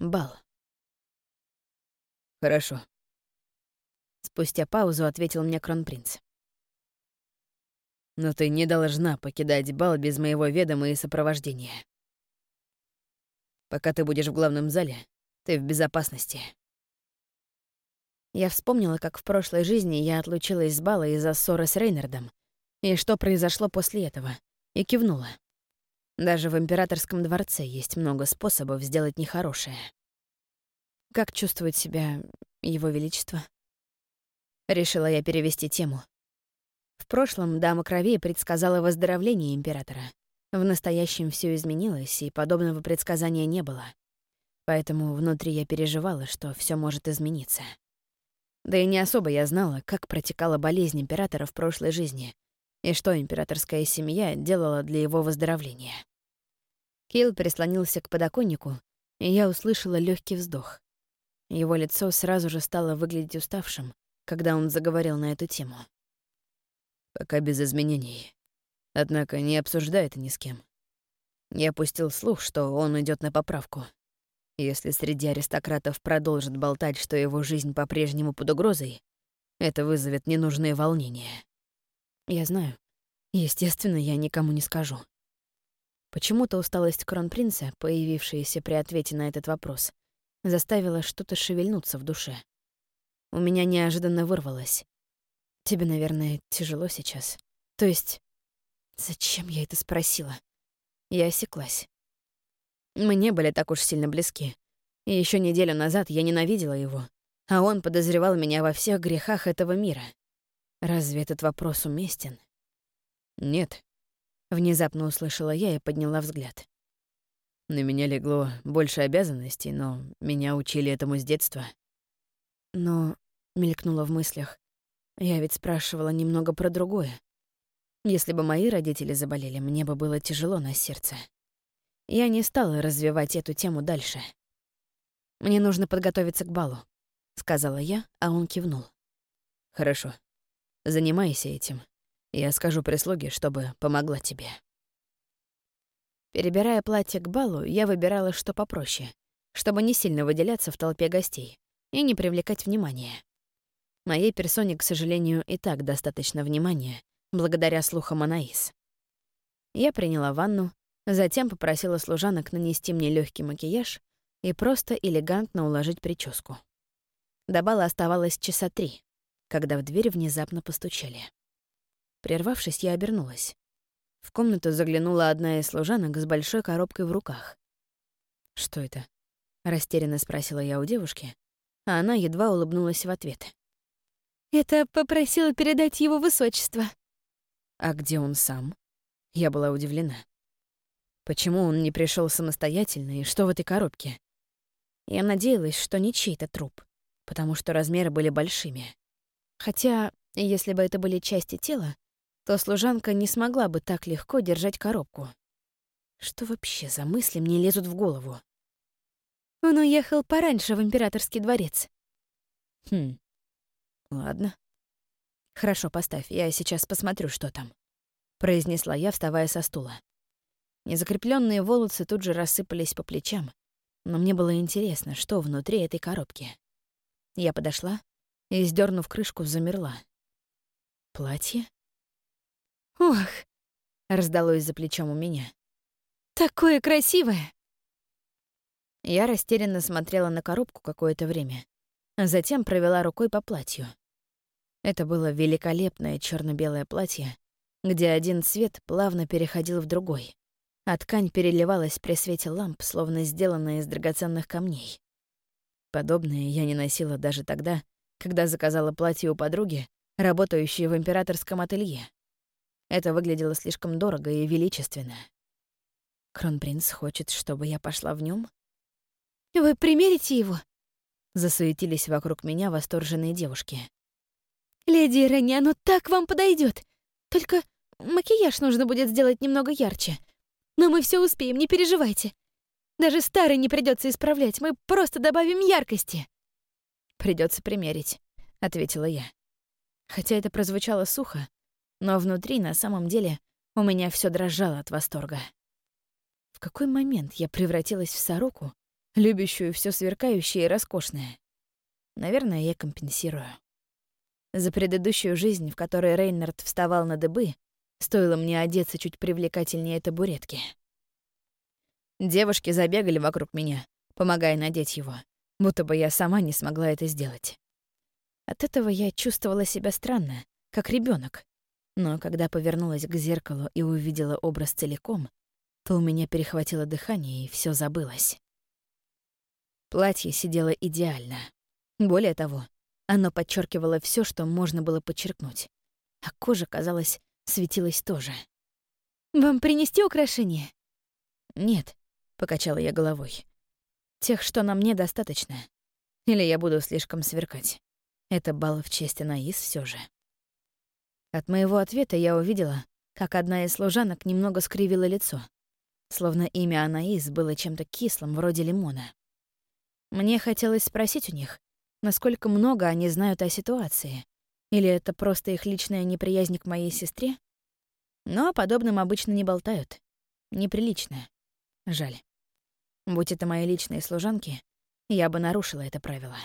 Бал. Хорошо. Спустя паузу ответил мне кронпринц. Но ты не должна покидать бал без моего ведома и сопровождения. Пока ты будешь в главном зале, ты в безопасности. Я вспомнила, как в прошлой жизни я отлучилась с бала из-за ссоры с Рейнардом, и что произошло после этого, и кивнула. Даже в императорском дворце есть много способов сделать нехорошее. Как чувствует себя его величество? Решила я перевести тему. В прошлом дама крови предсказала выздоровление императора. В настоящем все изменилось, и подобного предсказания не было. Поэтому внутри я переживала, что все может измениться. Да и не особо я знала, как протекала болезнь императора в прошлой жизни и что императорская семья делала для его выздоровления. Кейл прислонился к подоконнику, и я услышала легкий вздох. Его лицо сразу же стало выглядеть уставшим, когда он заговорил на эту тему. «Пока без изменений. Однако не обсуждай это ни с кем. Я пустил слух, что он идет на поправку. Если среди аристократов продолжат болтать, что его жизнь по-прежнему под угрозой, это вызовет ненужные волнения. Я знаю. Естественно, я никому не скажу. Почему-то усталость кронпринца, появившаяся при ответе на этот вопрос, заставила что-то шевельнуться в душе. У меня неожиданно вырвалось. Тебе, наверное, тяжело сейчас. То есть... Зачем я это спросила? Я осеклась. Мы не были так уж сильно близки. И еще неделю назад я ненавидела его, а он подозревал меня во всех грехах этого мира. Разве этот вопрос уместен? Нет. Внезапно услышала я и подняла взгляд. На меня легло больше обязанностей, но меня учили этому с детства. Но, мелькнуло в мыслях, я ведь спрашивала немного про другое. Если бы мои родители заболели, мне бы было тяжело на сердце. Я не стала развивать эту тему дальше. «Мне нужно подготовиться к балу», — сказала я, а он кивнул. «Хорошо. Занимайся этим. Я скажу прислуге, чтобы помогла тебе». Перебирая платье к балу, я выбирала что попроще, чтобы не сильно выделяться в толпе гостей и не привлекать внимания. Моей персоне, к сожалению, и так достаточно внимания, благодаря слухам Анаис. Я приняла ванну, Затем попросила служанок нанести мне легкий макияж и просто элегантно уложить прическу. До бала оставалось часа три, когда в дверь внезапно постучали. Прервавшись, я обернулась. В комнату заглянула одна из служанок с большой коробкой в руках. «Что это?» — растерянно спросила я у девушки, а она едва улыбнулась в ответ. «Это попросила передать его высочество». «А где он сам?» Я была удивлена. Почему он не пришел самостоятельно и что в этой коробке? Я надеялась, что не чей-то труп, потому что размеры были большими. Хотя, если бы это были части тела, то служанка не смогла бы так легко держать коробку. Что вообще за мысли мне лезут в голову? Он уехал пораньше в императорский дворец. Хм. Ладно. Хорошо, поставь, я сейчас посмотрю, что там. Произнесла я, вставая со стула. Незакрепленные волосы тут же рассыпались по плечам, но мне было интересно, что внутри этой коробки. Я подошла и, сдернув крышку, замерла. Платье? «Ох!» — раздалось за плечом у меня. «Такое красивое!» Я растерянно смотрела на коробку какое-то время, а затем провела рукой по платью. Это было великолепное черно белое платье, где один цвет плавно переходил в другой а ткань переливалась при свете ламп, словно сделанная из драгоценных камней. Подобное я не носила даже тогда, когда заказала платье у подруги, работающей в императорском ателье. Это выглядело слишком дорого и величественно. Кронпринц хочет, чтобы я пошла в нем. «Вы примерите его?» Засуетились вокруг меня восторженные девушки. «Леди Ренни, оно так вам подойдет. Только макияж нужно будет сделать немного ярче. Но мы все успеем, не переживайте. Даже старый не придется исправлять, мы просто добавим яркости. Придется примерить, ответила я. Хотя это прозвучало сухо, но внутри, на самом деле, у меня все дрожало от восторга. В какой момент я превратилась в сороку, любящую все сверкающее и роскошное. Наверное, я компенсирую. За предыдущую жизнь, в которой Рейнард вставал на дыбы, стоило мне одеться чуть привлекательнее табуретки. Девушки забегали вокруг меня, помогая надеть его, будто бы я сама не смогла это сделать. От этого я чувствовала себя странно, как ребенок. Но когда повернулась к зеркалу и увидела образ целиком, то у меня перехватило дыхание, и все забылось. Платье сидело идеально. Более того, оно подчеркивало все, что можно было подчеркнуть. А кожа, казалось, светилась тоже. «Вам принести украшения?» «Нет», — покачала я головой. «Тех, что на мне, достаточно. Или я буду слишком сверкать. Это бал в честь Анаис все же». От моего ответа я увидела, как одна из служанок немного скривила лицо, словно имя Анаис было чем-то кислым, вроде лимона. Мне хотелось спросить у них, насколько много они знают о ситуации. Или это просто их личная неприязнь к моей сестре? Но о подобном обычно не болтают. Неприлично. Жаль. Будь это мои личные служанки, я бы нарушила это правило.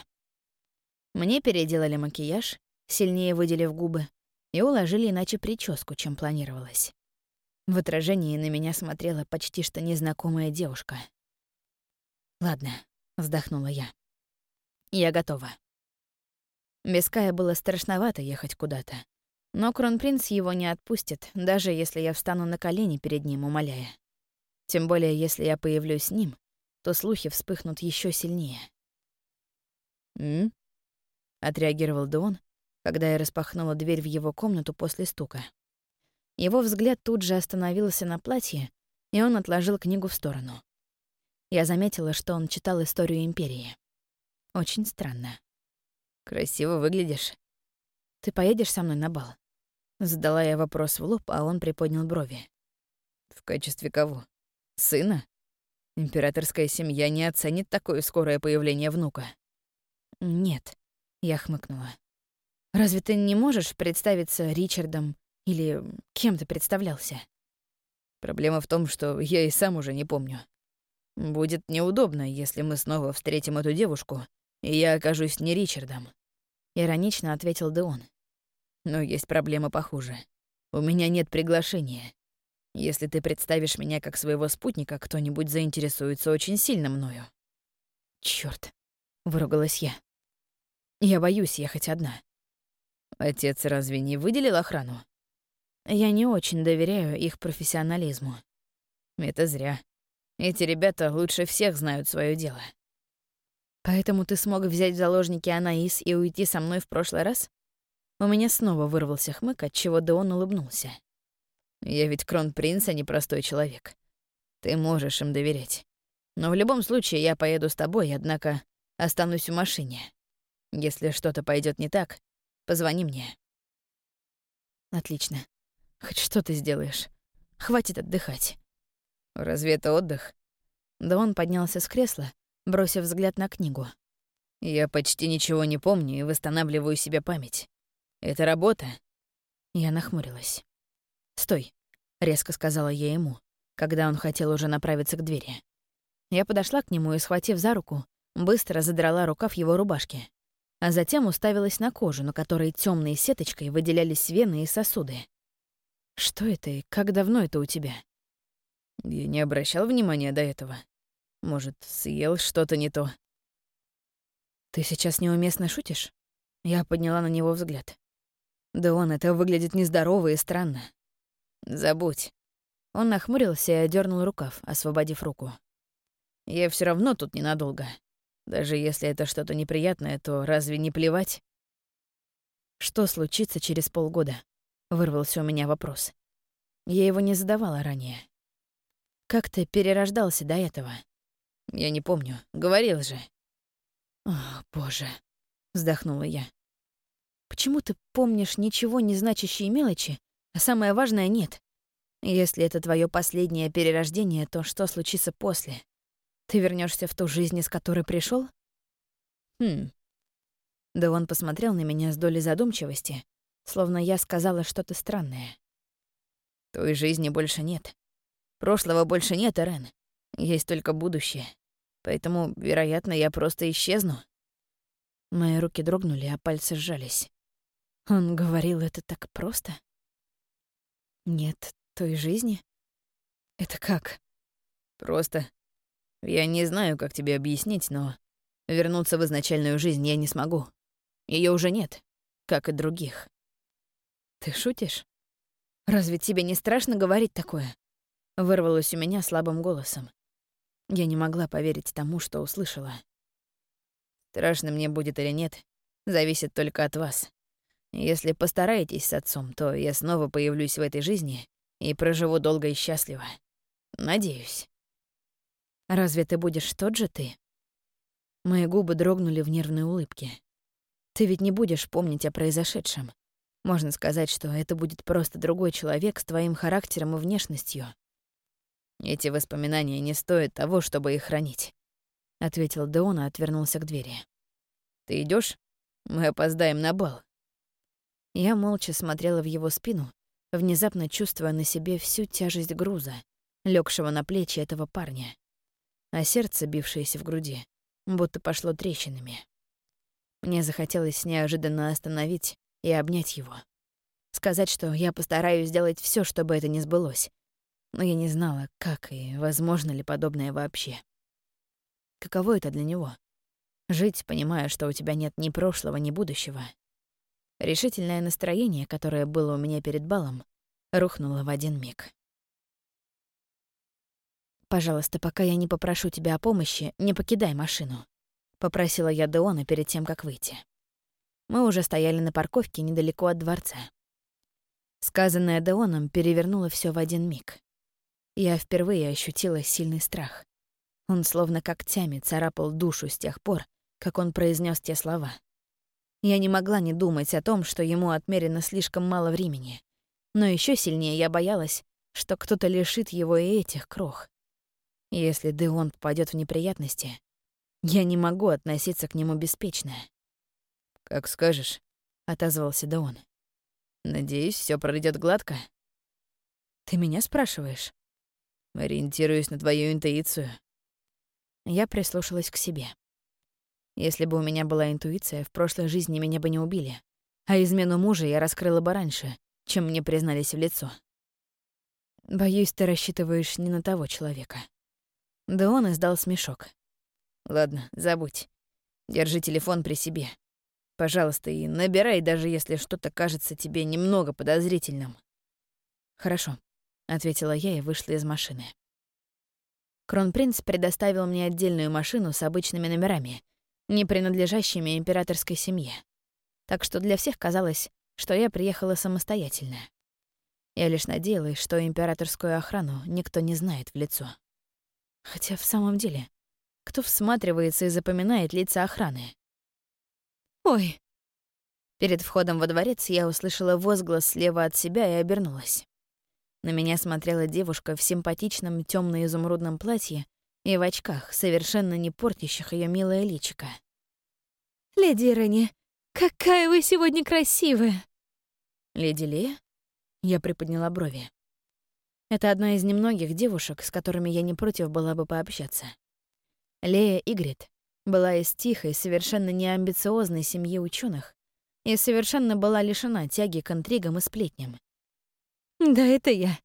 Мне переделали макияж, сильнее выделив губы, и уложили иначе прическу, чем планировалось. В отражении на меня смотрела почти что незнакомая девушка. «Ладно», — вздохнула я. Я готова. Без Кая было страшновато ехать куда-то. Но кронпринц его не отпустит, даже если я встану на колени перед ним, умоляя. Тем более, если я появлюсь с ним, то слухи вспыхнут еще сильнее. «М?», отреагировал Дон, когда я распахнула дверь в его комнату после стука. Его взгляд тут же остановился на платье, и он отложил книгу в сторону. Я заметила, что он читал историю Империи. Очень странно. Красиво выглядишь. Ты поедешь со мной на бал? Задала я вопрос в лоб, а он приподнял брови. В качестве кого? Сына? Императорская семья не оценит такое скорое появление внука. Нет, я хмыкнула. Разве ты не можешь представиться Ричардом или кем ты представлялся? Проблема в том, что я и сам уже не помню. Будет неудобно, если мы снова встретим эту девушку, и я окажусь не Ричардом», — иронично ответил Деон. «Но есть проблема похуже. У меня нет приглашения. Если ты представишь меня как своего спутника, кто-нибудь заинтересуется очень сильно мною». «Чёрт», — выругалась я. «Я боюсь ехать одна». «Отец разве не выделил охрану?» «Я не очень доверяю их профессионализму». «Это зря. Эти ребята лучше всех знают свое дело». Поэтому ты смог взять в заложники Анаис и уйти со мной в прошлый раз? У меня снова вырвался хмык, от чего Деон улыбнулся. Я ведь кронпринц, а не простой человек. Ты можешь им доверять. Но в любом случае я поеду с тобой, однако останусь в машине. Если что-то пойдет не так, позвони мне. Отлично. Хоть что ты сделаешь. Хватит отдыхать. Разве это отдых? Да он поднялся с кресла, бросив взгляд на книгу. «Я почти ничего не помню и восстанавливаю себе память. Это работа?» Я нахмурилась. «Стой», — резко сказала я ему, когда он хотел уже направиться к двери. Я подошла к нему и, схватив за руку, быстро задрала рукав его рубашки, а затем уставилась на кожу, на которой темной сеточкой выделялись вены и сосуды. «Что это и как давно это у тебя?» Я не обращал внимания до этого. Может, съел что-то не то. «Ты сейчас неуместно шутишь?» Я подняла на него взгляд. «Да он, это выглядит нездорово и странно». «Забудь». Он нахмурился и одернул рукав, освободив руку. «Я все равно тут ненадолго. Даже если это что-то неприятное, то разве не плевать?» «Что случится через полгода?» — вырвался у меня вопрос. Я его не задавала ранее. «Как ты перерождался до этого?» Я не помню. Говорил же. О, боже. Вздохнула я. Почему ты помнишь ничего не значащие мелочи, а самое важное нет? Если это твое последнее перерождение, то что случится после? Ты вернешься в ту жизнь, из которой пришел? Хм. Да он посмотрел на меня с долей задумчивости, словно я сказала что-то странное. Той жизни больше нет. Прошлого больше нет, Эрен. Есть только будущее. Поэтому, вероятно, я просто исчезну. Мои руки дрогнули, а пальцы сжались. Он говорил это так просто? Нет той жизни? Это как? Просто. Я не знаю, как тебе объяснить, но вернуться в изначальную жизнь я не смогу. Ее уже нет, как и других. Ты шутишь? Разве тебе не страшно говорить такое? Вырвалось у меня слабым голосом. Я не могла поверить тому, что услышала. Страшно мне будет или нет, зависит только от вас. Если постараетесь с отцом, то я снова появлюсь в этой жизни и проживу долго и счастливо. Надеюсь. Разве ты будешь тот же ты? Мои губы дрогнули в нервной улыбке. Ты ведь не будешь помнить о произошедшем. Можно сказать, что это будет просто другой человек с твоим характером и внешностью. Эти воспоминания не стоят того, чтобы их хранить, ответил Деон и отвернулся к двери. Ты идешь? Мы опоздаем на бал. Я молча смотрела в его спину, внезапно чувствуя на себе всю тяжесть груза, легшего на плечи этого парня. А сердце, бившееся в груди, будто пошло трещинами. Мне захотелось неожиданно остановить и обнять его. Сказать, что я постараюсь сделать все, чтобы это не сбылось. Но я не знала, как и возможно ли подобное вообще. Каково это для него? Жить, понимая, что у тебя нет ни прошлого, ни будущего, Решительное настроение, которое было у меня перед балом, рухнуло в один миг. «Пожалуйста, пока я не попрошу тебя о помощи, не покидай машину», — попросила я Деона перед тем, как выйти. Мы уже стояли на парковке недалеко от дворца. Сказанное Деоном перевернуло все в один миг. Я впервые ощутила сильный страх. Он словно когтями царапал душу с тех пор, как он произнес те слова — я не могла не думать о том, что ему отмерено слишком мало времени. Но еще сильнее я боялась, что кто-то лишит его и этих крох. Если Деон попадет в неприятности, я не могу относиться к нему беспечно. «Как скажешь», — отозвался Деон. «Надеюсь, все пройдет гладко». «Ты меня спрашиваешь?» «Ориентируюсь на твою интуицию». Я прислушалась к себе. Если бы у меня была интуиция, в прошлой жизни меня бы не убили. А измену мужа я раскрыла бы раньше, чем мне признались в лицо. Боюсь, ты рассчитываешь не на того человека. Да он издал смешок. Ладно, забудь. Держи телефон при себе. Пожалуйста, и набирай, даже если что-то кажется тебе немного подозрительным. Хорошо, ответила я и вышла из машины. Кронпринц предоставил мне отдельную машину с обычными номерами — не принадлежащими императорской семье. Так что для всех казалось, что я приехала самостоятельно. Я лишь надеялась, что императорскую охрану никто не знает в лицо. Хотя в самом деле, кто всматривается и запоминает лица охраны? «Ой!» Перед входом во дворец я услышала возглас слева от себя и обернулась. На меня смотрела девушка в симпатичном темно изумрудном платье и в очках, совершенно не портящих ее милое личико. «Леди Ирэни, какая вы сегодня красивая!» «Леди Лея?» Я приподняла брови. Это одна из немногих девушек, с которыми я не против была бы пообщаться. Лея Игрит была из тихой, совершенно неамбициозной семьи ученых и совершенно была лишена тяги к интригам и сплетням. «Да, это я».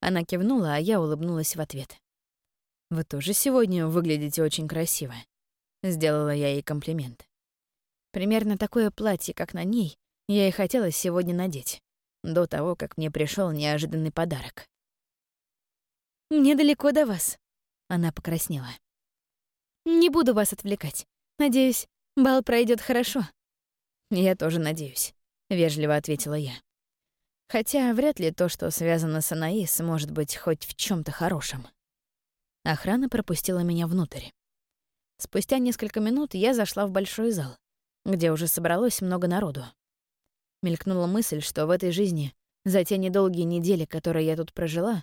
Она кивнула, а я улыбнулась в ответ. «Вы тоже сегодня выглядите очень красиво», — сделала я ей комплимент. Примерно такое платье, как на ней, я и хотела сегодня надеть, до того, как мне пришел неожиданный подарок. «Мне далеко до вас», — она покраснела. «Не буду вас отвлекать. Надеюсь, бал пройдет хорошо». «Я тоже надеюсь», — вежливо ответила я. Хотя вряд ли то, что связано с Анаис, может быть хоть в чем то хорошем. Охрана пропустила меня внутрь. Спустя несколько минут я зашла в большой зал, где уже собралось много народу. Мелькнула мысль, что в этой жизни, за те недолгие недели, которые я тут прожила,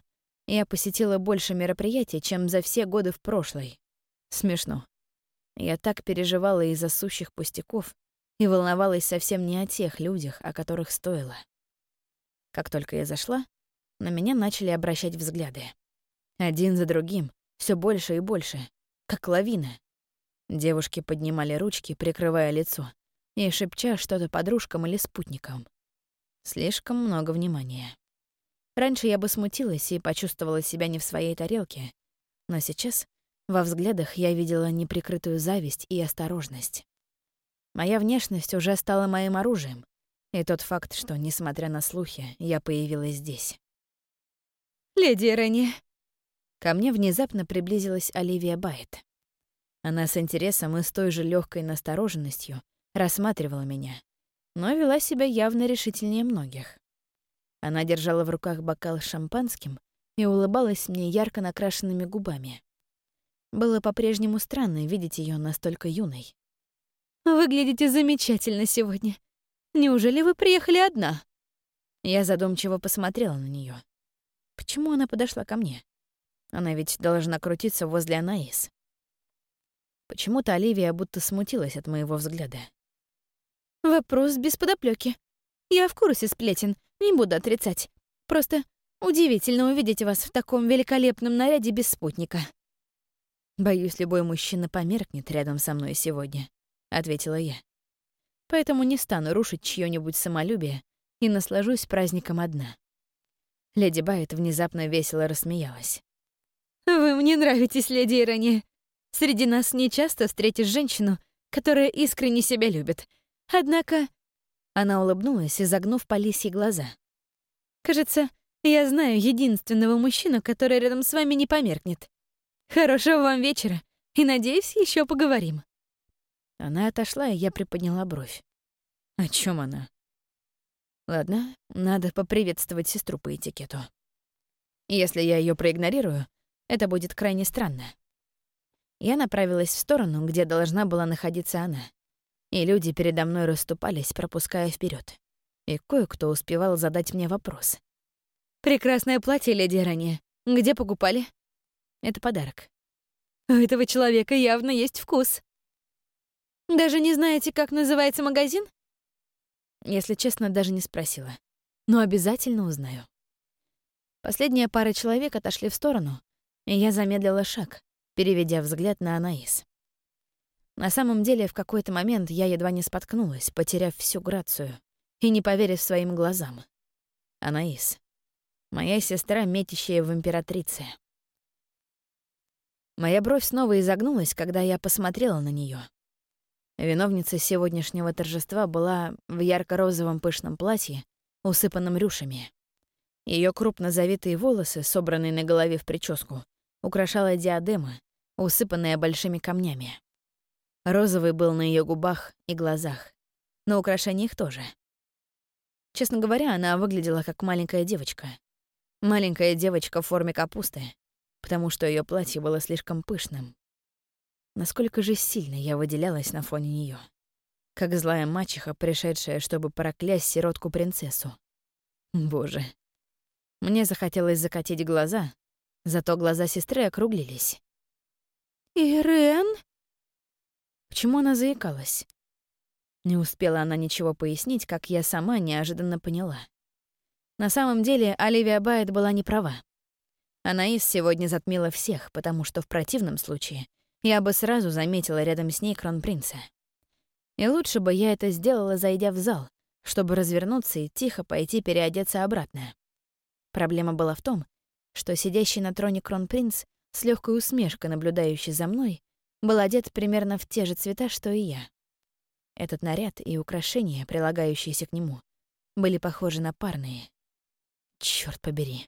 я посетила больше мероприятий, чем за все годы в прошлой. Смешно. Я так переживала из-за сущих пустяков и волновалась совсем не о тех людях, о которых стоило. Как только я зашла, на меня начали обращать взгляды. Один за другим, все больше и больше. как лавина. Девушки поднимали ручки, прикрывая лицо, и шепча что-то подружкам или спутникам. Слишком много внимания. Раньше я бы смутилась и почувствовала себя не в своей тарелке, но сейчас во взглядах я видела неприкрытую зависть и осторожность. Моя внешность уже стала моим оружием, и тот факт, что, несмотря на слухи, я появилась здесь. «Леди Ренни!» Ко мне внезапно приблизилась Оливия Байт. Она с интересом и с той же легкой настороженностью рассматривала меня, но вела себя явно решительнее многих. Она держала в руках бокал с шампанским и улыбалась мне ярко накрашенными губами. Было по-прежнему странно видеть ее настолько юной. «Выглядите замечательно сегодня. Неужели вы приехали одна?» Я задумчиво посмотрела на нее. Почему она подошла ко мне? Она ведь должна крутиться возле Анаис. Почему-то Оливия будто смутилась от моего взгляда. «Вопрос без подоплёки. Я в курсе сплетен, не буду отрицать. Просто удивительно увидеть вас в таком великолепном наряде без спутника. Боюсь, любой мужчина померкнет рядом со мной сегодня, ответила я. Поэтому не стану рушить чьё-нибудь самолюбие и наслажусь праздником одна. Леди Байт внезапно весело рассмеялась. «Вы мне нравитесь, леди Ирония. Среди нас не часто встретишь женщину, которая искренне себя любит. Однако она улыбнулась, изогнув по лисьи глаза. «Кажется, я знаю единственного мужчину, который рядом с вами не померкнет. Хорошего вам вечера, и, надеюсь, еще поговорим». Она отошла, и я приподняла бровь. О чем она? Ладно, надо поприветствовать сестру по этикету. Если я ее проигнорирую, это будет крайне странно. Я направилась в сторону, где должна была находиться она и люди передо мной расступались, пропуская вперед. И кое-кто успевал задать мне вопрос. «Прекрасное платье, леди Ранее. Где покупали?» «Это подарок». «У этого человека явно есть вкус». «Даже не знаете, как называется магазин?» Если честно, даже не спросила. Но обязательно узнаю. Последняя пара человек отошли в сторону, и я замедлила шаг, переведя взгляд на Анаис. На самом деле, в какой-то момент я едва не споткнулась, потеряв всю грацию и не поверив своим глазам. Анаис. Моя сестра, метящая в императрице. Моя бровь снова изогнулась, когда я посмотрела на нее. Виновница сегодняшнего торжества была в ярко-розовом пышном платье, усыпанном рюшами. Ее крупно завитые волосы, собранные на голове в прическу, украшала диадема, усыпанная большими камнями. Розовый был на ее губах и глазах. На украшениях тоже. Честно говоря, она выглядела как маленькая девочка. Маленькая девочка в форме капусты, потому что ее платье было слишком пышным. Насколько же сильно я выделялась на фоне нее, Как злая мачеха, пришедшая, чтобы проклясть сиротку-принцессу. Боже. Мне захотелось закатить глаза, зато глаза сестры округлились. «Ирен?» Почему она заикалась? Не успела она ничего пояснить, как я сама неожиданно поняла. На самом деле Оливия Байет была не права. Анаис сегодня затмила всех, потому что в противном случае я бы сразу заметила рядом с ней кронпринца. И лучше бы я это сделала, зайдя в зал, чтобы развернуться и тихо пойти переодеться обратно. Проблема была в том, что сидящий на троне кронпринц с легкой усмешкой, наблюдающий за мной, был одет примерно в те же цвета, что и я. Этот наряд и украшения, прилагающиеся к нему, были похожи на парные. Черт побери.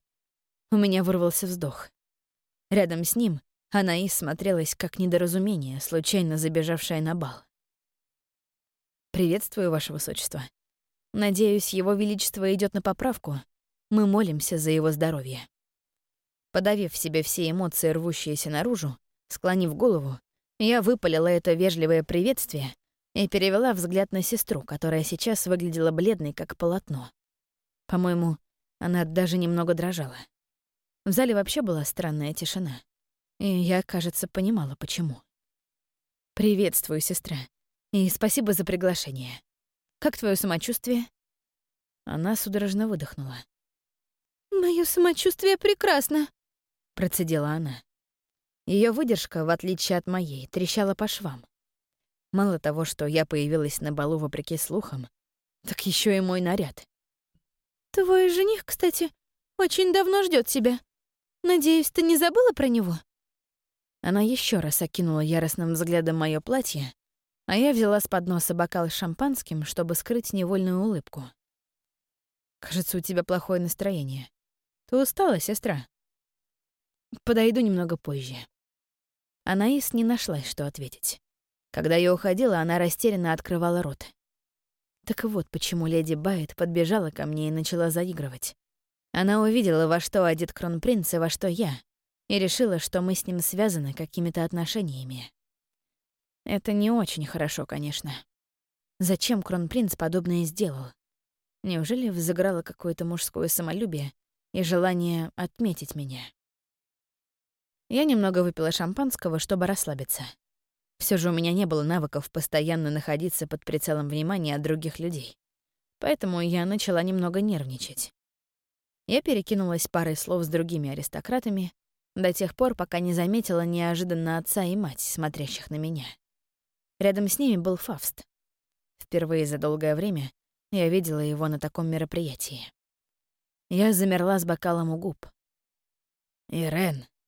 У меня вырвался вздох. Рядом с ним Анаис смотрелась как недоразумение, случайно забежавшая на бал. «Приветствую, Ваше Высочество. Надеюсь, Его Величество идет на поправку. Мы молимся за его здоровье». Подавив в себе все эмоции, рвущиеся наружу, склонив голову, я выпалила это вежливое приветствие и перевела взгляд на сестру, которая сейчас выглядела бледной, как полотно. По-моему, она даже немного дрожала. В зале вообще была странная тишина. И я, кажется, понимала, почему. «Приветствую, сестра. И спасибо за приглашение. Как твое самочувствие?» Она судорожно выдохнула. «Моё самочувствие прекрасно», — процедила она. Ее выдержка, в отличие от моей, трещала по швам. Мало того, что я появилась на балу вопреки слухам, так еще и мой наряд. «Твой жених, кстати, очень давно ждет тебя. Надеюсь, ты не забыла про него?» Она еще раз окинула яростным взглядом мое платье, а я взяла с подноса бокал с шампанским, чтобы скрыть невольную улыбку. «Кажется, у тебя плохое настроение. Ты устала, сестра?» «Подойду немного позже». Анаис не нашлась, что ответить. Когда я уходила, она растерянно открывала рот. Так вот почему леди Байт подбежала ко мне и начала заигрывать. Она увидела, во что одет кронпринц и во что я, и решила, что мы с ним связаны какими-то отношениями. Это не очень хорошо, конечно. Зачем кронпринц подобное сделал? Неужели взыграло какое-то мужское самолюбие и желание отметить меня? Я немного выпила шампанского, чтобы расслабиться. Все же у меня не было навыков постоянно находиться под прицелом внимания от других людей. Поэтому я начала немного нервничать. Я перекинулась парой слов с другими аристократами до тех пор, пока не заметила неожиданно отца и мать, смотрящих на меня. Рядом с ними был Фавст. Впервые за долгое время я видела его на таком мероприятии. Я замерла с бокалом у губ. «Ирен», —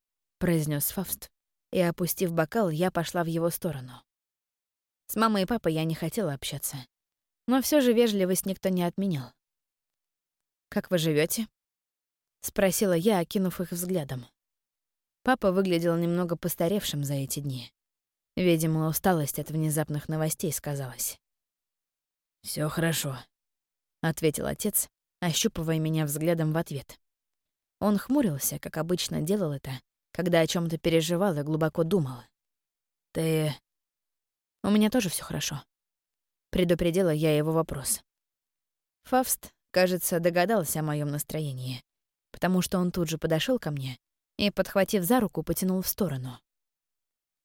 произнес Фавст, и, опустив бокал, я пошла в его сторону. С мамой и папой я не хотела общаться, но все же вежливость никто не отменял. «Как вы живете? спросила я, окинув их взглядом. Папа выглядел немного постаревшим за эти дни. Видимо, усталость от внезапных новостей сказалась. Все хорошо», — ответил отец, ощупывая меня взглядом в ответ. Он хмурился, как обычно делал это, когда о чем то переживал и глубоко думал. «Ты...» «У меня тоже все хорошо», — предупредила я его вопрос. Фавст, кажется, догадался о моем настроении, потому что он тут же подошел ко мне и, подхватив за руку, потянул в сторону.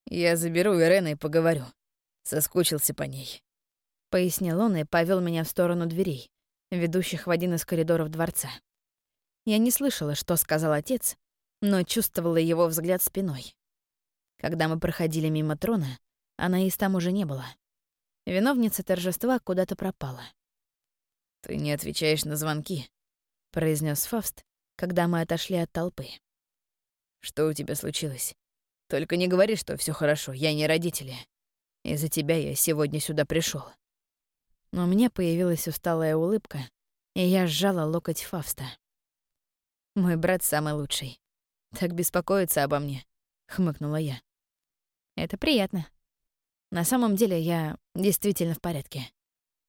«Я заберу Ирену и поговорю. Соскучился по ней», — пояснил он и повел меня в сторону дверей, ведущих в один из коридоров дворца. Я не слышала, что сказал отец, но чувствовала его взгляд спиной. Когда мы проходили мимо трона, Анаис там уже не было. Виновница торжества куда-то пропала. «Ты не отвечаешь на звонки», — произнес Фавст, когда мы отошли от толпы. «Что у тебя случилось? Только не говори, что все хорошо, я не родители. Из-за тебя я сегодня сюда пришел. Но меня появилась усталая улыбка, и я сжала локоть Фавста. Мой брат самый лучший. Так беспокоиться обо мне», — хмыкнула я. «Это приятно. На самом деле я действительно в порядке.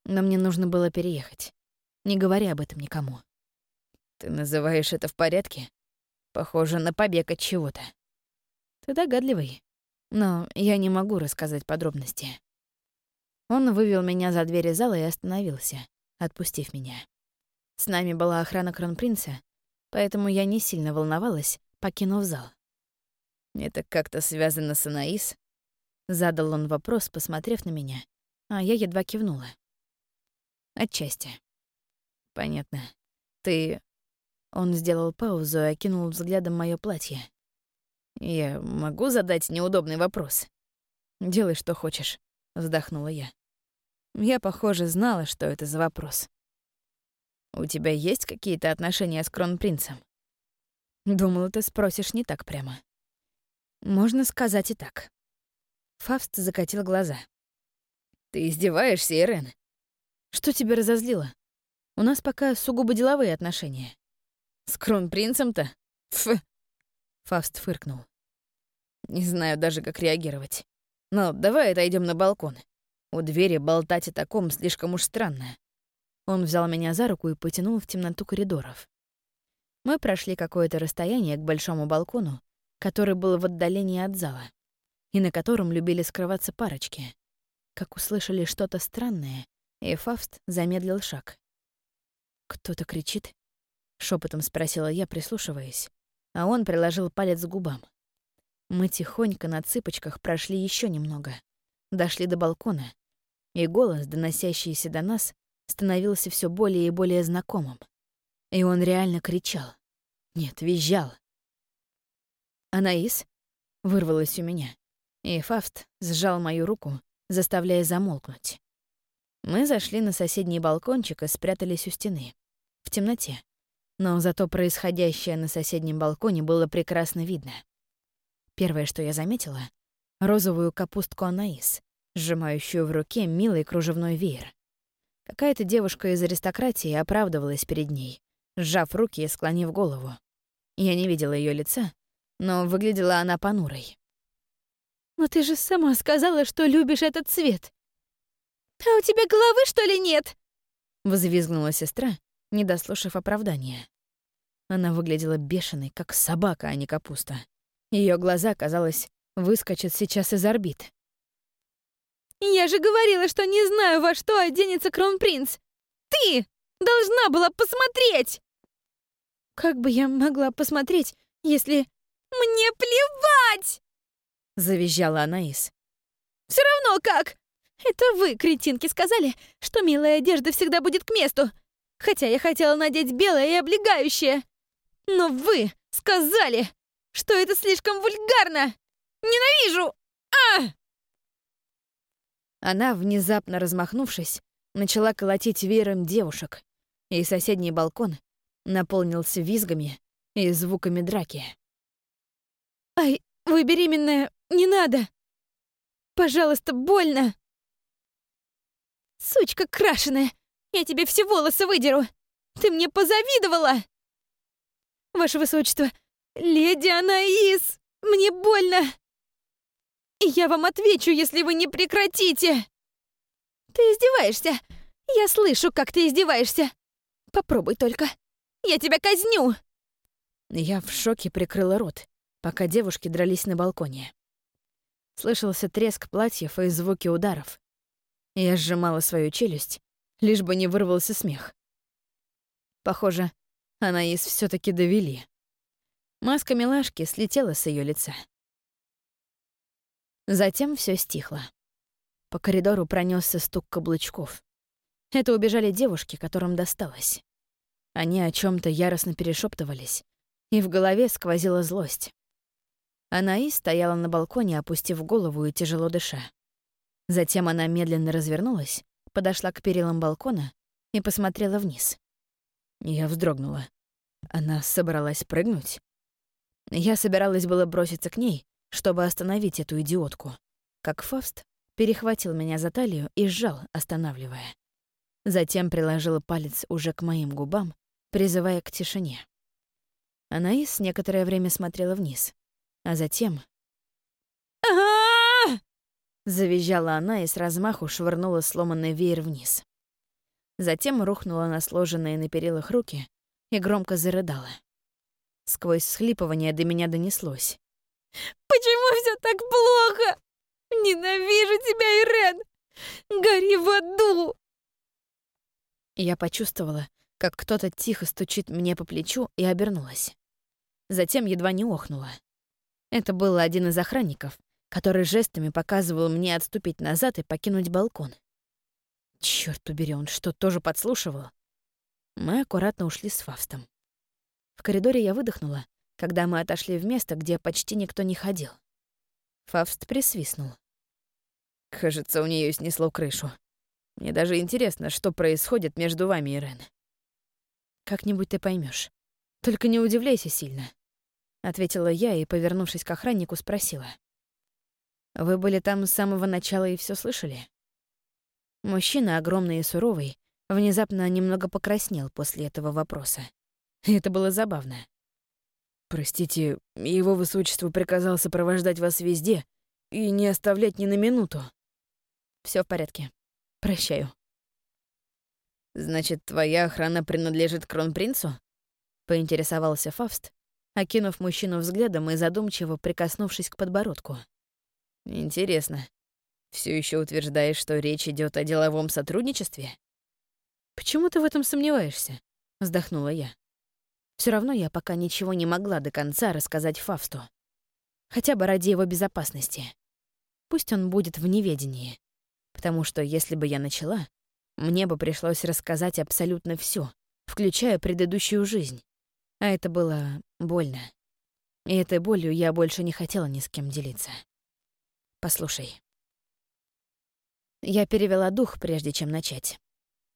Но мне нужно было переехать. Не говори об этом никому». «Ты называешь это в порядке? Похоже на побег от чего-то». «Ты догадливый. Но я не могу рассказать подробности». Он вывел меня за двери зала и остановился, отпустив меня. С нами была охрана кронпринца, поэтому я не сильно волновалась, покинув зал. «Это как-то связано с Анаис?» Задал он вопрос, посмотрев на меня, а я едва кивнула. «Отчасти». «Понятно. Ты...» Он сделал паузу и окинул взглядом мое платье. «Я могу задать неудобный вопрос?» «Делай, что хочешь», — вздохнула я. Я, похоже, знала, что это за вопрос. «У тебя есть какие-то отношения с кронпринцем?» Думала, ты спросишь не так прямо. Можно сказать и так. Фавст закатил глаза. Ты издеваешься, Ирен? Что тебя разозлило? У нас пока сугубо деловые отношения. С кронпринцем-то? Ф. Фавст фыркнул. Не знаю даже, как реагировать. Но давай отойдем на балкон. У двери болтать о таком слишком уж странно. Он взял меня за руку и потянул в темноту коридоров. Мы прошли какое-то расстояние к большому балкону, который был в отдалении от зала, и на котором любили скрываться парочки. Как услышали что-то странное, и Фавст замедлил шаг. «Кто-то кричит?» — шепотом спросила я, прислушиваясь, а он приложил палец к губам. Мы тихонько на цыпочках прошли еще немного, дошли до балкона, и голос, доносящийся до нас, становился все более и более знакомым. И он реально кричал. Нет, визжал. «Анаис?» вырвалось у меня, и Фавст сжал мою руку, заставляя замолкнуть. Мы зашли на соседний балкончик и спрятались у стены. В темноте. Но зато происходящее на соседнем балконе было прекрасно видно. Первое, что я заметила — розовую капустку Анаис, сжимающую в руке милый кружевной веер. Какая-то девушка из аристократии оправдывалась перед ней, сжав руки и склонив голову. Я не видела ее лица, но выглядела она понурой. «Но ты же сама сказала, что любишь этот цвет. А у тебя головы, что ли, нет?» Взвизгнула сестра, не дослушав оправдания. Она выглядела бешеной, как собака, а не капуста. Ее глаза, казалось, выскочат сейчас из орбит. «Я же говорила, что не знаю, во что оденется кронпринц! Ты должна была посмотреть!» «Как бы я могла посмотреть, если...» «Мне плевать!» — завизжала Анаис. «Все равно как! Это вы, кретинки, сказали, что милая одежда всегда будет к месту, хотя я хотела надеть белое и облегающее. Но вы сказали, что это слишком вульгарно! Ненавижу! А! Она, внезапно размахнувшись, начала колотить веером девушек, и соседний балкон наполнился визгами и звуками драки. «Ай, вы беременная, не надо! Пожалуйста, больно!» «Сучка крашеная! Я тебе все волосы выдеру! Ты мне позавидовала!» «Ваше высочество, леди Анаис, мне больно!» «И я вам отвечу, если вы не прекратите!» «Ты издеваешься! Я слышу, как ты издеваешься! Попробуй только! Я тебя казню!» Я в шоке прикрыла рот, пока девушки дрались на балконе. Слышался треск платьев и звуки ударов. Я сжимала свою челюсть, лишь бы не вырвался смех. Похоже, Анаис все таки довели. Маска милашки слетела с ее лица. Затем все стихло. По коридору пронесся стук каблучков. Это убежали девушки, которым досталось. Они о чем то яростно перешептывались, и в голове сквозила злость. Анаис стояла на балконе, опустив голову и тяжело дыша. Затем она медленно развернулась, подошла к перилам балкона и посмотрела вниз. Я вздрогнула. Она собралась прыгнуть. Я собиралась было броситься к ней, чтобы остановить эту идиотку, как Фавст перехватил меня за талию и сжал, останавливая. Затем приложил палец уже к моим губам, призывая к тишине. Анаис некоторое время смотрела вниз, а затем... Завизжала она и с размаху швырнула сломанный веер вниз. Затем рухнула на сложенные на перилах руки и громко зарыдала. Сквозь схлипывание до меня донеслось. «Почему все так плохо? Ненавижу тебя, Ирен! Гори в аду!» Я почувствовала, как кто-то тихо стучит мне по плечу и обернулась. Затем едва не охнула. Это был один из охранников, который жестами показывал мне отступить назад и покинуть балкон. Черт побери, он что, тоже подслушивал? Мы аккуратно ушли с Фавстом. В коридоре я выдохнула, когда мы отошли в место, где почти никто не ходил. Фавст присвистнул. Кажется, у нее снесло крышу. Мне даже интересно, что происходит между вами, Ирен. Как-нибудь ты поймешь. Только не удивляйся сильно. Ответила я и, повернувшись к охраннику, спросила. Вы были там с самого начала и все слышали? Мужчина, огромный и суровый, внезапно немного покраснел после этого вопроса. Это было забавно. «Простите, его высочество приказал сопровождать вас везде и не оставлять ни на минуту». Все в порядке. Прощаю». «Значит, твоя охрана принадлежит кронпринцу?» — поинтересовался Фавст, окинув мужчину взглядом и задумчиво прикоснувшись к подбородку. Интересно. Все еще утверждаешь, что речь идет о деловом сотрудничестве? Почему ты в этом сомневаешься? Вздохнула я. Все равно я пока ничего не могла до конца рассказать Фавсту. Хотя бы ради его безопасности. Пусть он будет в неведении. Потому что если бы я начала, мне бы пришлось рассказать абсолютно все, включая предыдущую жизнь. А это было больно. И этой болью я больше не хотела ни с кем делиться. Послушай. Я перевела дух, прежде чем начать.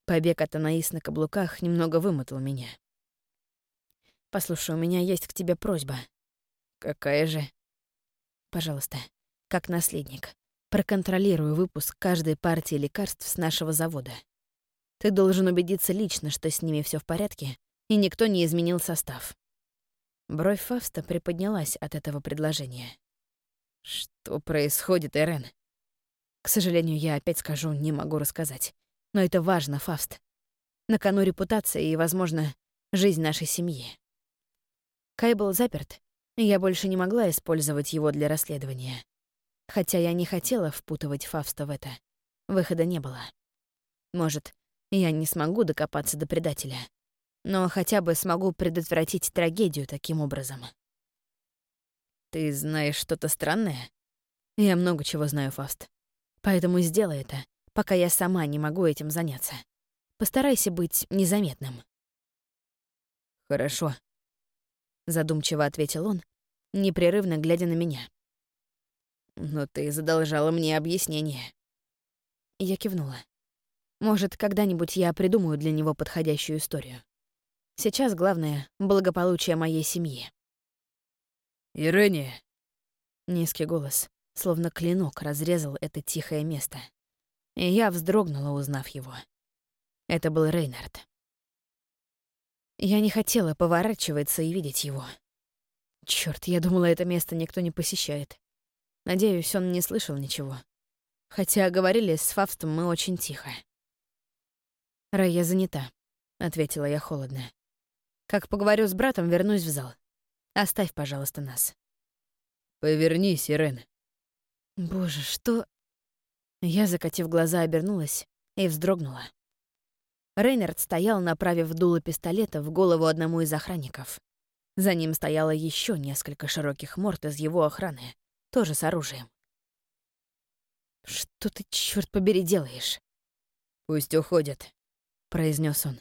Побег от Анаис на каблуках немного вымотал меня. Послушай, у меня есть к тебе просьба. Какая же? Пожалуйста, как наследник, проконтролируй выпуск каждой партии лекарств с нашего завода. Ты должен убедиться лично, что с ними все в порядке, и никто не изменил состав. Бровь Фавста приподнялась от этого предложения. «Что происходит, Эрен?» «К сожалению, я опять скажу, не могу рассказать. Но это важно, Фавст. На кону репутация и, возможно, жизнь нашей семьи. Кай был заперт, и я больше не могла использовать его для расследования. Хотя я не хотела впутывать Фавста в это. Выхода не было. Может, я не смогу докопаться до предателя, но хотя бы смогу предотвратить трагедию таким образом. «Ты знаешь что-то странное?» «Я много чего знаю, Фаст. Поэтому сделай это, пока я сама не могу этим заняться. Постарайся быть незаметным». «Хорошо», — задумчиво ответил он, непрерывно глядя на меня. «Но ты задолжала мне объяснение». Я кивнула. Может, когда-нибудь я придумаю для него подходящую историю. Сейчас главное — благополучие моей семьи. «Ирэния!» Низкий голос, словно клинок, разрезал это тихое место. И я вздрогнула, узнав его. Это был Рейнард. Я не хотела поворачиваться и видеть его. Чёрт, я думала, это место никто не посещает. Надеюсь, он не слышал ничего. Хотя говорили с Фавстом мы очень тихо. «Рэй, я занята», — ответила я холодно. Как поговорю с братом, вернусь в зал. Оставь, пожалуйста, нас. Повернись, Ирен. Боже, что... Я, закатив глаза, обернулась и вздрогнула. Рейнард стоял, направив дуло пистолета в голову одному из охранников. За ним стояло еще несколько широких морд из его охраны, тоже с оружием. «Что ты, черт побери, делаешь?» «Пусть уходят», — произнес он.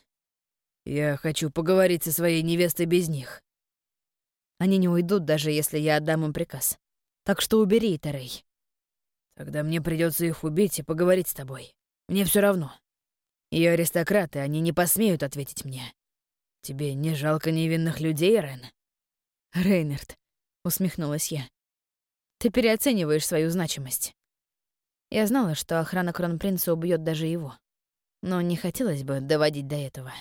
Я хочу поговорить со своей невестой без них. Они не уйдут, даже если я отдам им приказ. Так что убери это, Рэй. Тогда мне придется их убить и поговорить с тобой. Мне все равно. И аристократы, они не посмеют ответить мне. Тебе не жалко невинных людей, Рен? Рейнард, усмехнулась я. Ты переоцениваешь свою значимость. Я знала, что охрана кронпринца убьет даже его. Но не хотелось бы доводить до этого.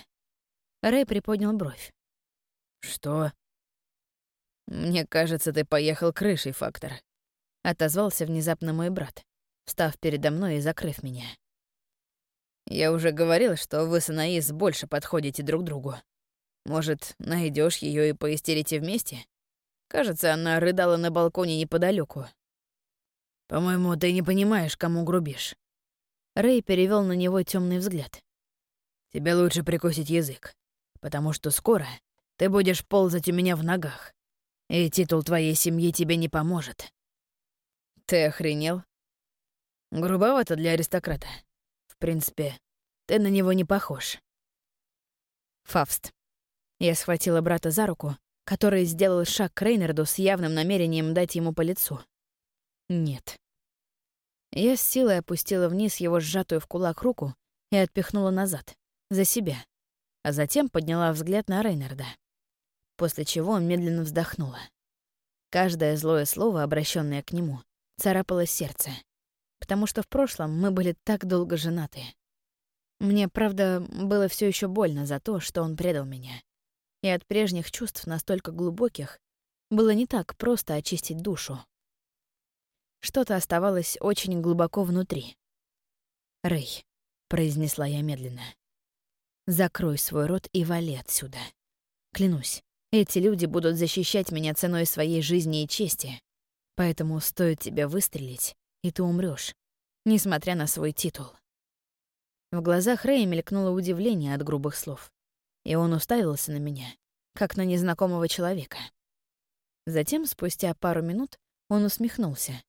Рэй приподнял бровь. «Что?» «Мне кажется, ты поехал крышей, Фактор», — отозвался внезапно мой брат, встав передо мной и закрыв меня. «Я уже говорил, что вы с Анаис больше подходите друг другу. Может, найдешь ее и поистерите вместе? Кажется, она рыдала на балконе неподалеку. По-моему, ты не понимаешь, кому грубишь». Рэй перевел на него темный взгляд. «Тебе лучше прикусить язык потому что скоро ты будешь ползать у меня в ногах, и титул твоей семьи тебе не поможет. Ты охренел? Грубовато для аристократа. В принципе, ты на него не похож. Фавст. Я схватила брата за руку, который сделал шаг к Рейнарду с явным намерением дать ему по лицу. Нет. Я с силой опустила вниз его сжатую в кулак руку и отпихнула назад, за себя а затем подняла взгляд на Рейнарда, после чего медленно вздохнула. Каждое злое слово, обращенное к нему, царапало сердце, потому что в прошлом мы были так долго женаты. Мне, правда, было все еще больно за то, что он предал меня. И от прежних чувств настолько глубоких было не так просто очистить душу. Что-то оставалось очень глубоко внутри. «Рэй», — произнесла я медленно, — Закрой свой рот и вали отсюда. Клянусь, эти люди будут защищать меня ценой своей жизни и чести. Поэтому стоит тебе выстрелить, и ты умрёшь, несмотря на свой титул. В глазах Рэя мелькнуло удивление от грубых слов, и он уставился на меня, как на незнакомого человека. Затем, спустя пару минут, он усмехнулся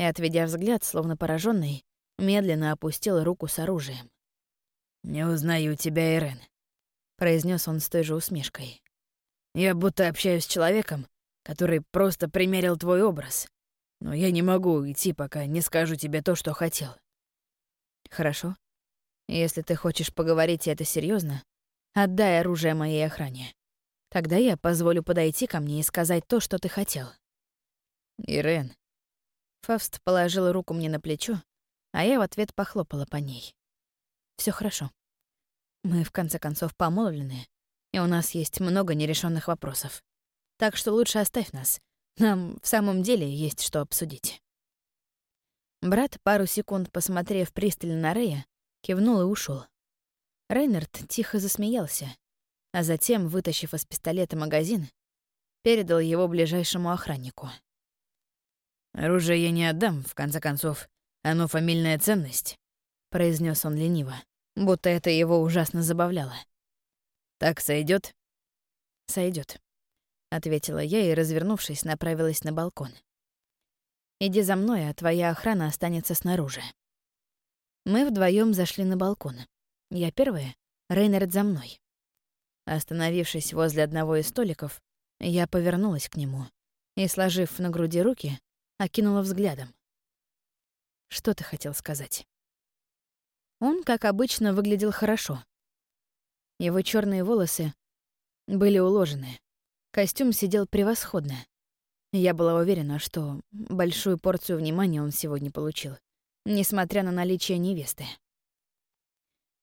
и, отведя взгляд, словно пораженный, медленно опустил руку с оружием. «Не узнаю тебя, Ирен», — произнес он с той же усмешкой. «Я будто общаюсь с человеком, который просто примерил твой образ. Но я не могу уйти, пока не скажу тебе то, что хотел. Хорошо. Если ты хочешь поговорить это серьезно, отдай оружие моей охране. Тогда я позволю подойти ко мне и сказать то, что ты хотел. Ирен. Фавст положил руку мне на плечо, а я в ответ похлопала по ней. Все хорошо. Мы, в конце концов, помолвлены, и у нас есть много нерешенных вопросов. Так что лучше оставь нас. Нам в самом деле есть что обсудить. Брат, пару секунд посмотрев пристально на Рея, кивнул и ушел. Рейнард тихо засмеялся, а затем, вытащив из пистолета магазин, передал его ближайшему охраннику. «Оружие я не отдам, в конце концов. Оно фамильная ценность», — произнес он лениво, будто это его ужасно забавляло. «Так сойдет? Сойдет, ответила я и, развернувшись, направилась на балкон. «Иди за мной, а твоя охрана останется снаружи». Мы вдвоем зашли на балкон. Я первая, Рейнард за мной. Остановившись возле одного из столиков, я повернулась к нему и, сложив на груди руки, окинула взглядом. «Что ты хотел сказать?» Он, как обычно, выглядел хорошо. Его черные волосы были уложены. Костюм сидел превосходно. Я была уверена, что большую порцию внимания он сегодня получил, несмотря на наличие невесты.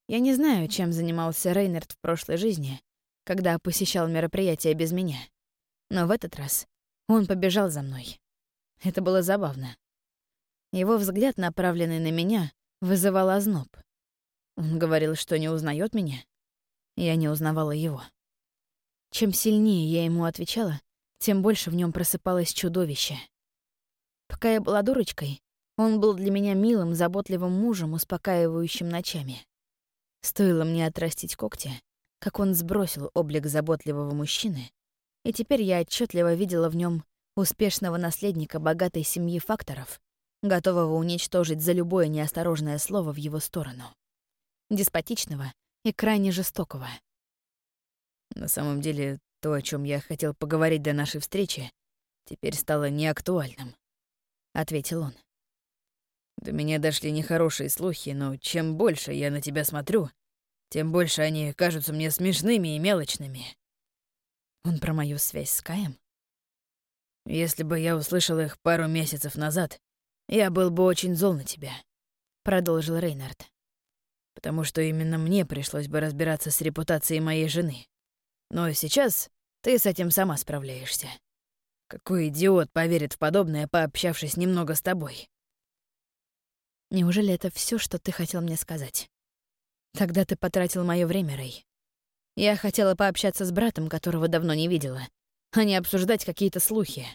Я не знаю, чем занимался Рейнард в прошлой жизни, когда посещал мероприятия без меня. Но в этот раз он побежал за мной. Это было забавно. Его взгляд, направленный на меня, вызывал озноб. Он говорил, что не узнает меня. Я не узнавала его. Чем сильнее я ему отвечала, тем больше в нем просыпалось чудовище. Пока я была дурочкой, он был для меня милым, заботливым мужем, успокаивающим ночами. Стоило мне отрастить когти, как он сбросил облик заботливого мужчины, и теперь я отчетливо видела в нем успешного наследника богатой семьи факторов, готового уничтожить за любое неосторожное слово в его сторону. Деспотичного и крайне жестокого — на самом деле, то, о чем я хотел поговорить до нашей встречи, теперь стало неактуальным, ответил он. До меня дошли нехорошие слухи, но чем больше я на тебя смотрю, тем больше они кажутся мне смешными и мелочными. Он про мою связь с Каем? Если бы я услышал их пару месяцев назад, я был бы очень зол на тебя, продолжил Рейнард. Потому что именно мне пришлось бы разбираться с репутацией моей жены. Но сейчас ты с этим сама справляешься. Какой идиот поверит в подобное, пообщавшись немного с тобой? Неужели это все, что ты хотел мне сказать? Тогда ты потратил мое время, Рэй. Я хотела пообщаться с братом, которого давно не видела, а не обсуждать какие-то слухи.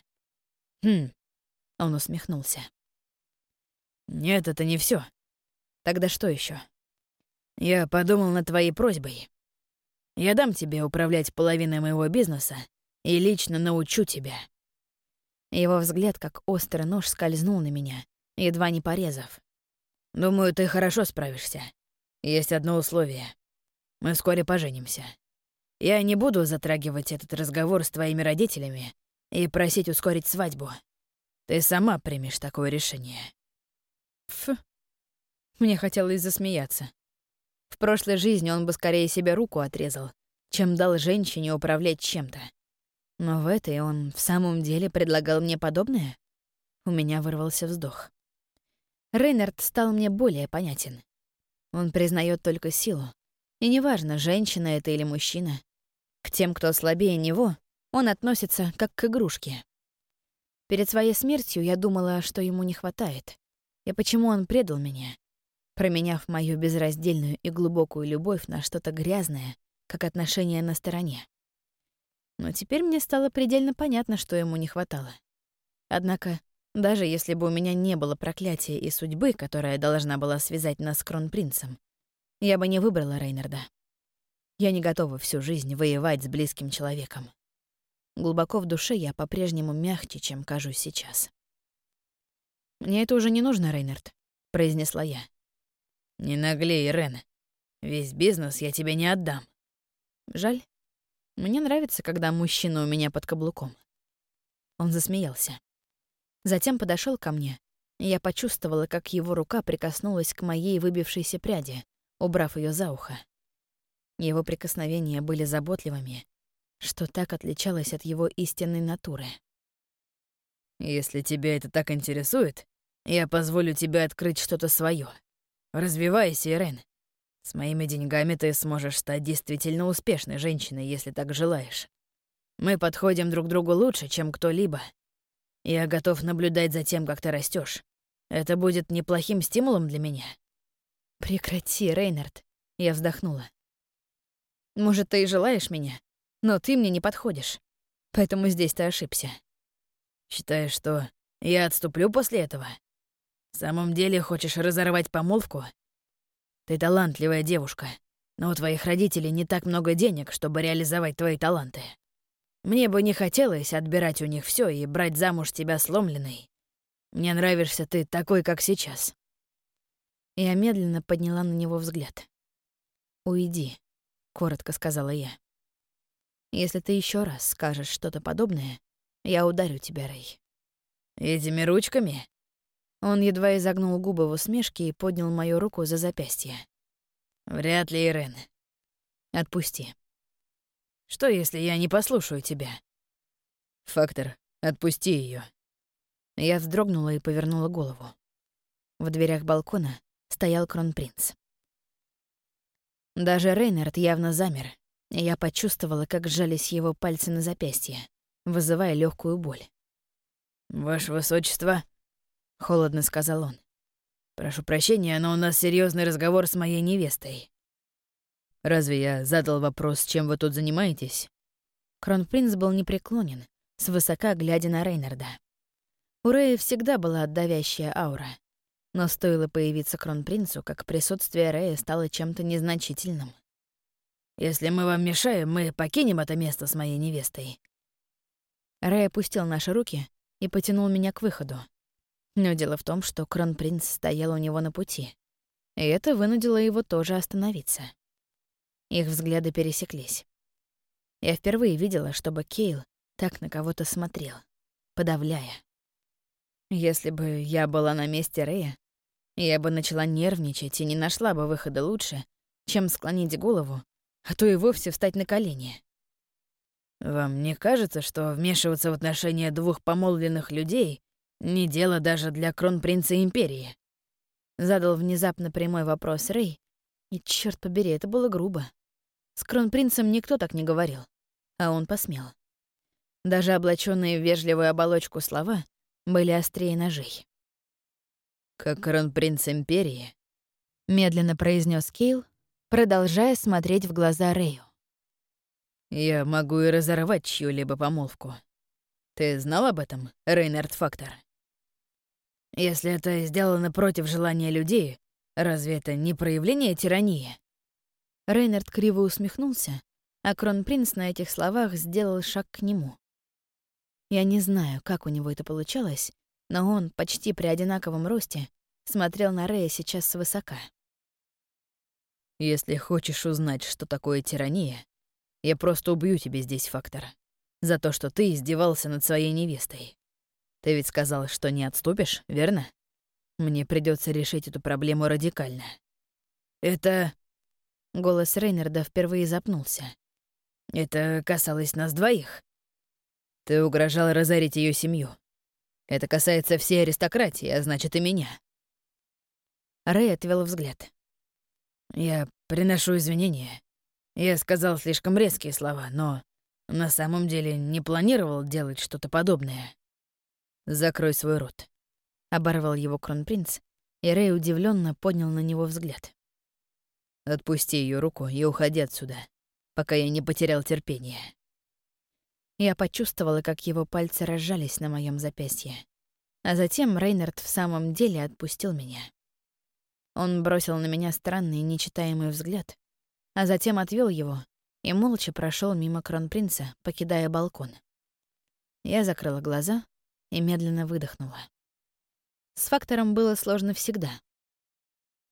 Хм, он усмехнулся. Нет, это не все. Тогда что еще? Я подумал над твоей просьбой я дам тебе управлять половиной моего бизнеса и лично научу тебя». Его взгляд, как острый нож, скользнул на меня, едва не порезав. «Думаю, ты хорошо справишься. Есть одно условие. Мы вскоре поженимся. Я не буду затрагивать этот разговор с твоими родителями и просить ускорить свадьбу. Ты сама примешь такое решение». Фу. Мне хотелось засмеяться. В прошлой жизни он бы скорее себе руку отрезал, чем дал женщине управлять чем-то. Но в этой он в самом деле предлагал мне подобное? У меня вырвался вздох. Рейнард стал мне более понятен. Он признает только силу. И неважно, женщина это или мужчина. К тем, кто слабее него, он относится как к игрушке. Перед своей смертью я думала, что ему не хватает. И почему он предал меня променяв мою безраздельную и глубокую любовь на что-то грязное, как отношения на стороне. Но теперь мне стало предельно понятно, что ему не хватало. Однако, даже если бы у меня не было проклятия и судьбы, которая должна была связать нас с кронпринцем, я бы не выбрала Рейнарда. Я не готова всю жизнь воевать с близким человеком. Глубоко в душе я по-прежнему мягче, чем кажусь сейчас. «Мне это уже не нужно, Рейнард», — произнесла я. «Не наглей, Рен. Весь бизнес я тебе не отдам». «Жаль. Мне нравится, когда мужчина у меня под каблуком». Он засмеялся. Затем подошел ко мне, и я почувствовала, как его рука прикоснулась к моей выбившейся пряди, убрав ее за ухо. Его прикосновения были заботливыми, что так отличалось от его истинной натуры. «Если тебя это так интересует, я позволю тебе открыть что-то свое. Развивайся, Ирен. С моими деньгами ты сможешь стать действительно успешной женщиной, если так желаешь. Мы подходим друг другу лучше, чем кто-либо. Я готов наблюдать за тем, как ты растешь. Это будет неплохим стимулом для меня. Прекрати, Рейнард. Я вздохнула. Может, ты и желаешь меня, но ты мне не подходишь. Поэтому здесь ты ошибся. Считаешь, что я отступлю после этого? В самом деле хочешь разорвать помолвку? Ты талантливая девушка, но у твоих родителей не так много денег, чтобы реализовать твои таланты. Мне бы не хотелось отбирать у них все и брать замуж тебя сломленной. Мне нравишься ты такой, как сейчас. Я медленно подняла на него взгляд. «Уйди», — коротко сказала я. «Если ты еще раз скажешь что-то подобное, я ударю тебя, Рэй». «Этими ручками?» Он едва изогнул губы в усмешке и поднял мою руку за запястье. «Вряд ли, Ирен. Отпусти». «Что, если я не послушаю тебя?» «Фактор, отпусти ее. Я вздрогнула и повернула голову. В дверях балкона стоял кронпринц. Даже Рейнард явно замер, и я почувствовала, как сжались его пальцы на запястье, вызывая легкую боль. «Ваше высочество», — холодно сказал он. «Прошу прощения, но у нас серьезный разговор с моей невестой». «Разве я задал вопрос, чем вы тут занимаетесь?» Кронпринц был непреклонен, свысока глядя на Рейнарда. У Рэя всегда была давящая аура. Но стоило появиться кронпринцу, как присутствие Рэя стало чем-то незначительным. «Если мы вам мешаем, мы покинем это место с моей невестой». Рэй опустил наши руки и потянул меня к выходу. Но дело в том, что кронпринц стоял у него на пути, и это вынудило его тоже остановиться. Их взгляды пересеклись. Я впервые видела, чтобы Кейл так на кого-то смотрел, подавляя. Если бы я была на месте Рэя, я бы начала нервничать и не нашла бы выхода лучше, чем склонить голову, а то и вовсе встать на колени. «Вам не кажется, что вмешиваться в отношения двух помолвленных людей не дело даже для кронпринца Империи. Задал внезапно прямой вопрос Рэй, и, черт побери, это было грубо. С кронпринцем никто так не говорил, а он посмел. Даже облаченные в вежливую оболочку слова были острее ножей. «Как кронпринц Империи», — медленно произнес Кейл, продолжая смотреть в глаза Рэю. «Я могу и разорвать чью-либо помолвку. Ты знал об этом, Рейнард Фактор?» Если это сделано против желания людей, разве это не проявление тирании? Рейнард криво усмехнулся, а кронпринц на этих словах сделал шаг к нему. Я не знаю, как у него это получалось, но он, почти при одинаковом росте, смотрел на Рея сейчас свысока. «Если хочешь узнать, что такое тирания, я просто убью тебя здесь, Фактор, за то, что ты издевался над своей невестой. Ты ведь сказал, что не отступишь, верно? Мне придется решить эту проблему радикально. Это... Голос Рейнарда впервые запнулся. Это касалось нас двоих. Ты угрожал разорить ее семью. Это касается всей аристократии, а значит и меня. Рэй отвел взгляд. Я приношу извинения. Я сказал слишком резкие слова, но на самом деле не планировал делать что-то подобное. «Закрой свой рот», — оборвал его кронпринц, и Рэй удивленно поднял на него взгляд. «Отпусти ее руку и уходи отсюда, пока я не потерял терпение». Я почувствовала, как его пальцы разжались на моем запястье. А затем Рейнард в самом деле отпустил меня. Он бросил на меня странный, нечитаемый взгляд, а затем отвел его и молча прошел мимо кронпринца, покидая балкон. Я закрыла глаза и медленно выдохнула. С фактором было сложно всегда.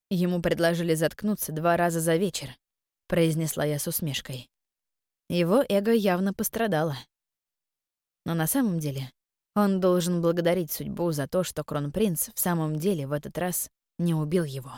Ему предложили заткнуться два раза за вечер, произнесла я с усмешкой. Его эго явно пострадало. Но на самом деле Он должен благодарить судьбу за то, что кронпринц в самом деле в этот раз не убил его.